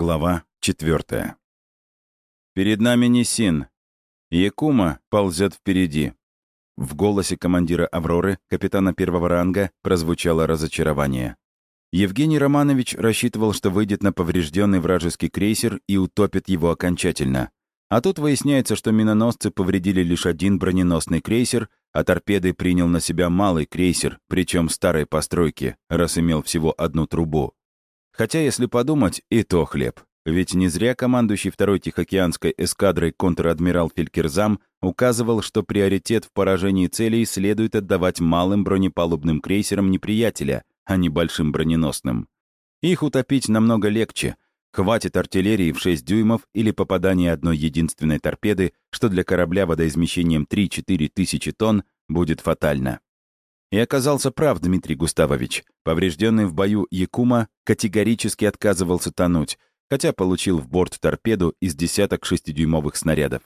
Глава 4. «Перед нами Нисин. Якума ползет впереди». В голосе командира «Авроры», капитана первого ранга, прозвучало разочарование. Евгений Романович рассчитывал, что выйдет на поврежденный вражеский крейсер и утопит его окончательно. А тут выясняется, что миноносцы повредили лишь один броненосный крейсер, а торпедой принял на себя малый крейсер, причем старой постройки, раз имел всего одну трубу. Хотя, если подумать, и то хлеб. Ведь не зря командующий второй Тихоокеанской эскадрой контр-адмирал Фелькерзам указывал, что приоритет в поражении целей следует отдавать малым бронепалубным крейсерам неприятеля, а не большим броненосным. Их утопить намного легче. Хватит артиллерии в 6 дюймов или попадания одной единственной торпеды, что для корабля водоизмещением 3-4 тысячи тонн будет фатально. И оказался прав Дмитрий Густавович. Поврежденный в бою Якума категорически отказывался тонуть, хотя получил в борт торпеду из десяток шестидюймовых снарядов.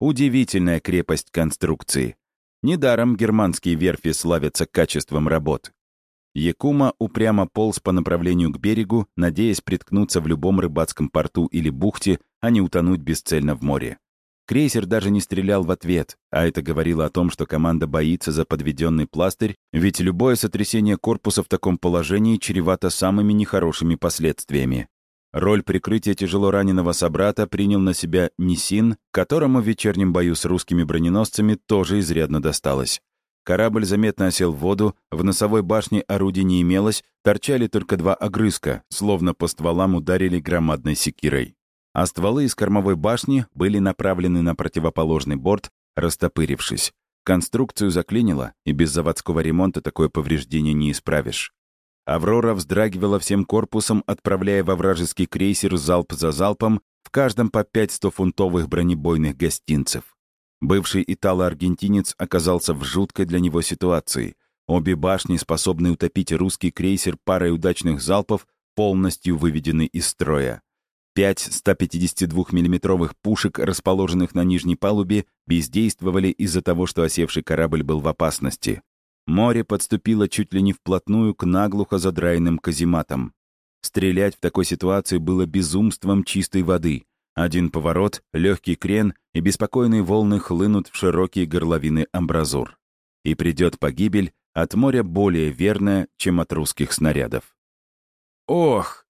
Удивительная крепость конструкции. Недаром германские верфи славятся качеством работ. Якума упрямо полз по направлению к берегу, надеясь приткнуться в любом рыбацком порту или бухте, а не утонуть бесцельно в море. Крейсер даже не стрелял в ответ, а это говорило о том, что команда боится за подведенный пластырь, ведь любое сотрясение корпуса в таком положении чревато самыми нехорошими последствиями. Роль прикрытия тяжело раненого собрата принял на себя Нисин, которому в вечернем бою с русскими броненосцами тоже изрядно досталось. Корабль заметно осел в воду, в носовой башне орудий не имелось, торчали только два огрызка, словно по стволам ударили громадной секирой а стволы из кормовой башни были направлены на противоположный борт, растопырившись. Конструкцию заклинило, и без заводского ремонта такое повреждение не исправишь. «Аврора» вздрагивала всем корпусом, отправляя во вражеский крейсер залп за залпом, в каждом по 5 100-фунтовых бронебойных гостинцев. Бывший итало-аргентинец оказался в жуткой для него ситуации. Обе башни, способные утопить русский крейсер парой удачных залпов, полностью выведены из строя. Пять 152 миллиметровых пушек, расположенных на нижней палубе, бездействовали из-за того, что осевший корабль был в опасности. Море подступило чуть ли не вплотную к наглухо задраенным казематам. Стрелять в такой ситуации было безумством чистой воды. Один поворот, легкий крен, и беспокойные волны хлынут в широкие горловины амбразур. И придет погибель от моря более верная, чем от русских снарядов. «Ох!»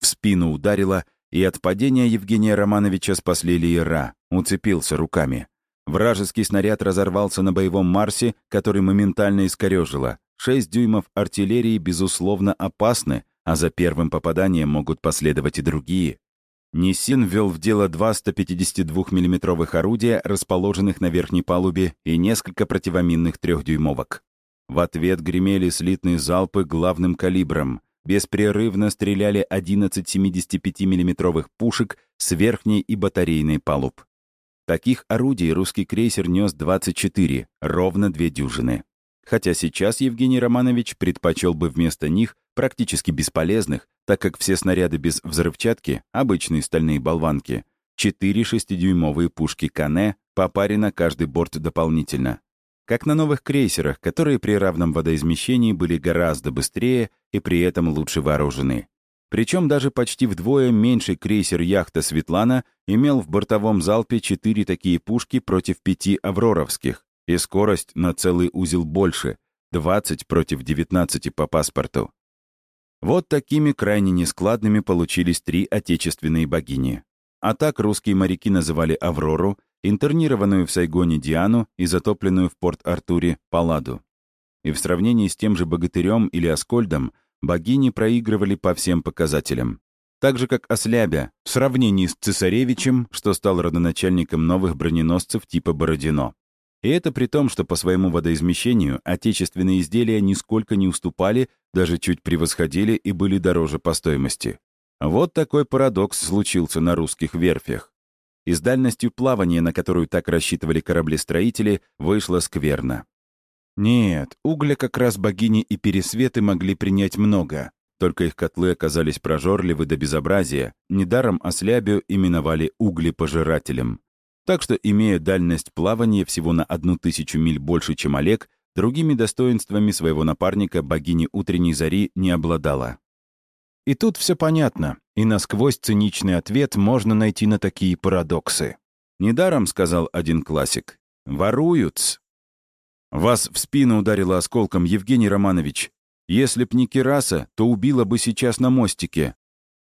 В спину ударило, и от падения Евгения Романовича спасли Лиера, уцепился руками. Вражеский снаряд разорвался на боевом Марсе, который моментально искорежило. Шесть дюймов артиллерии, безусловно, опасны, а за первым попаданием могут последовать и другие. Ниссин ввел в дело два 152 миллиметровых орудия, расположенных на верхней палубе, и несколько противоминных трехдюймовок. В ответ гремели слитные залпы главным калибром беспрерывно стреляли 11 75 миллиметровых пушек с верхней и батарейной палуб. Таких орудий русский крейсер нес 24, ровно две дюжины. Хотя сейчас Евгений Романович предпочел бы вместо них практически бесполезных, так как все снаряды без взрывчатки, обычные стальные болванки, 4 шестидюймовые пушки Кане по паре на каждый борт дополнительно как на новых крейсерах, которые при равном водоизмещении были гораздо быстрее и при этом лучше вооружены. Причем даже почти вдвое меньший крейсер-яхта «Светлана» имел в бортовом залпе четыре такие пушки против пяти «Авроровских», и скорость на целый узел больше — 20 против 19 по паспорту. Вот такими крайне нескладными получились три отечественные богини. А так русские моряки называли «Аврору», интернированную в Сайгоне Диану и затопленную в Порт-Артуре Палладу. И в сравнении с тем же Богатырем или Аскольдом богини проигрывали по всем показателям. Так же, как Ослябя, в сравнении с Цесаревичем, что стал родоначальником новых броненосцев типа Бородино. И это при том, что по своему водоизмещению отечественные изделия нисколько не уступали, даже чуть превосходили и были дороже по стоимости. Вот такой парадокс случился на русских верфях и с дальностью плавания, на которую так рассчитывали кораблестроители, вышло скверно. Нет, угля как раз богини и пересветы могли принять много, только их котлы оказались прожорливы до безобразия, недаром ослябию именовали углепожирателем. Так что, имея дальность плавания всего на одну тысячу миль больше, чем Олег, другими достоинствами своего напарника богини утренней зари не обладала. И тут все понятно. И насквозь циничный ответ можно найти на такие парадоксы. Недаром, сказал один классик, воруют. Вас в спину ударило осколком, Евгений Романович. Если б не Кираса, то убила бы сейчас на мостике.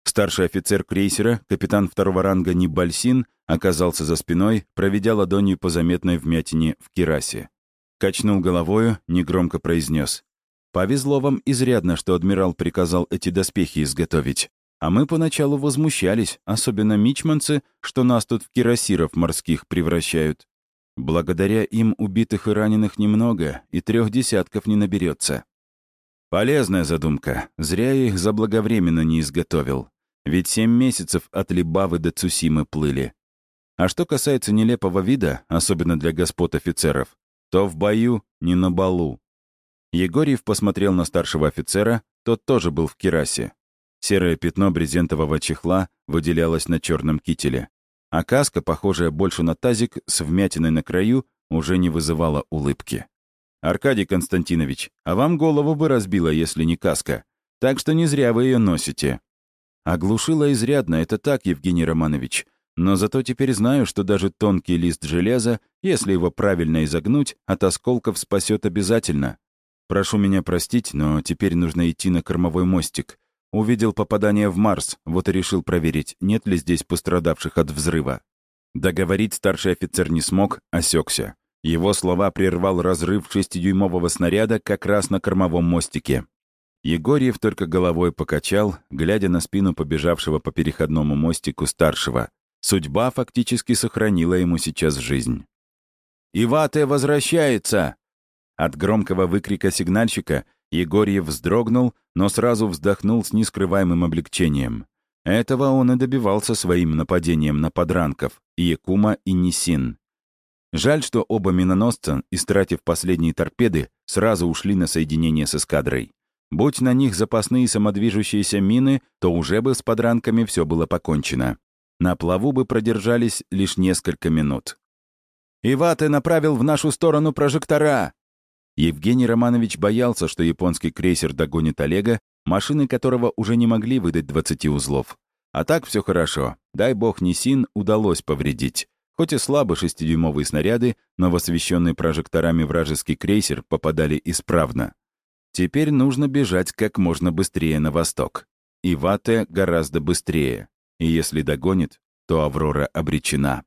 Старший офицер крейсера, капитан второго ранга Нибальсин, оказался за спиной, проведя ладонью по заметной вмятине в Кирасе. Качнул головою, негромко произнес. «Повезло вам изрядно, что адмирал приказал эти доспехи изготовить. А мы поначалу возмущались, особенно мичманцы, что нас тут в кирасиров морских превращают. Благодаря им убитых и раненых немного, и трех десятков не наберется. Полезная задумка. Зря я их заблаговременно не изготовил. Ведь семь месяцев от Либавы до Цусимы плыли. А что касается нелепого вида, особенно для господ офицеров, то в бою, не на балу. Егорьев посмотрел на старшего офицера, тот тоже был в кирасе. Серое пятно брезентового чехла выделялось на черном кителе. А каска, похожая больше на тазик, с вмятиной на краю, уже не вызывала улыбки. «Аркадий Константинович, а вам голову бы разбила, если не каска. Так что не зря вы ее носите». Оглушила изрядно, это так, Евгений Романович. Но зато теперь знаю, что даже тонкий лист железа, если его правильно изогнуть, от осколков спасет обязательно. Прошу меня простить, но теперь нужно идти на кормовой мостик. Увидел попадание в Марс, вот и решил проверить, нет ли здесь пострадавших от взрыва. Договорить старший офицер не смог, осекся. Его слова прервал разрыв шестидюймового снаряда как раз на кормовом мостике. Егорьев только головой покачал, глядя на спину побежавшего по переходному мостику старшего. Судьба фактически сохранила ему сейчас жизнь. «Ивате возвращается!» От громкого выкрика сигнальщика Егорьев вздрогнул, но сразу вздохнул с нескрываемым облегчением. Этого он и добивался своим нападением на подранков, Якума и Нисин. Жаль, что оба миноносца, истратив последние торпеды, сразу ушли на соединение с эскадрой. Будь на них запасные самодвижущиеся мины, то уже бы с подранками все было покончено. На плаву бы продержались лишь несколько минут. «Иваты направил в нашу сторону прожектора!» Евгений Романович боялся, что японский крейсер догонит Олега, машины которого уже не могли выдать 20 узлов. А так все хорошо. Дай бог Нисин удалось повредить. Хоть и слабо шестидюймовые снаряды, но в освещенный прожекторами вражеский крейсер попадали исправно. Теперь нужно бежать как можно быстрее на восток. И Вате гораздо быстрее. И если догонит, то Аврора обречена.